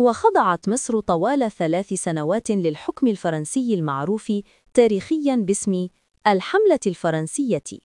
وخضعت مصر طوال ثلاث سنوات للحكم الفرنسي المعروف تاريخياً باسم الحملة الفرنسية.